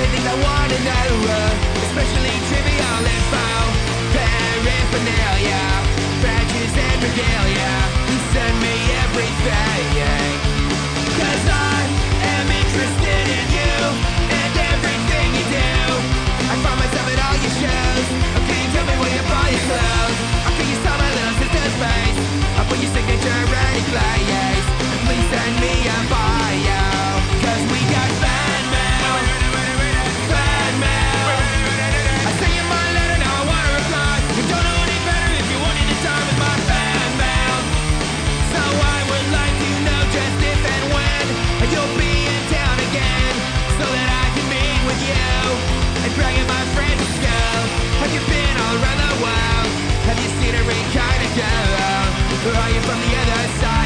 anything they wanna know, especially trivial and foul. Who are you from the other side?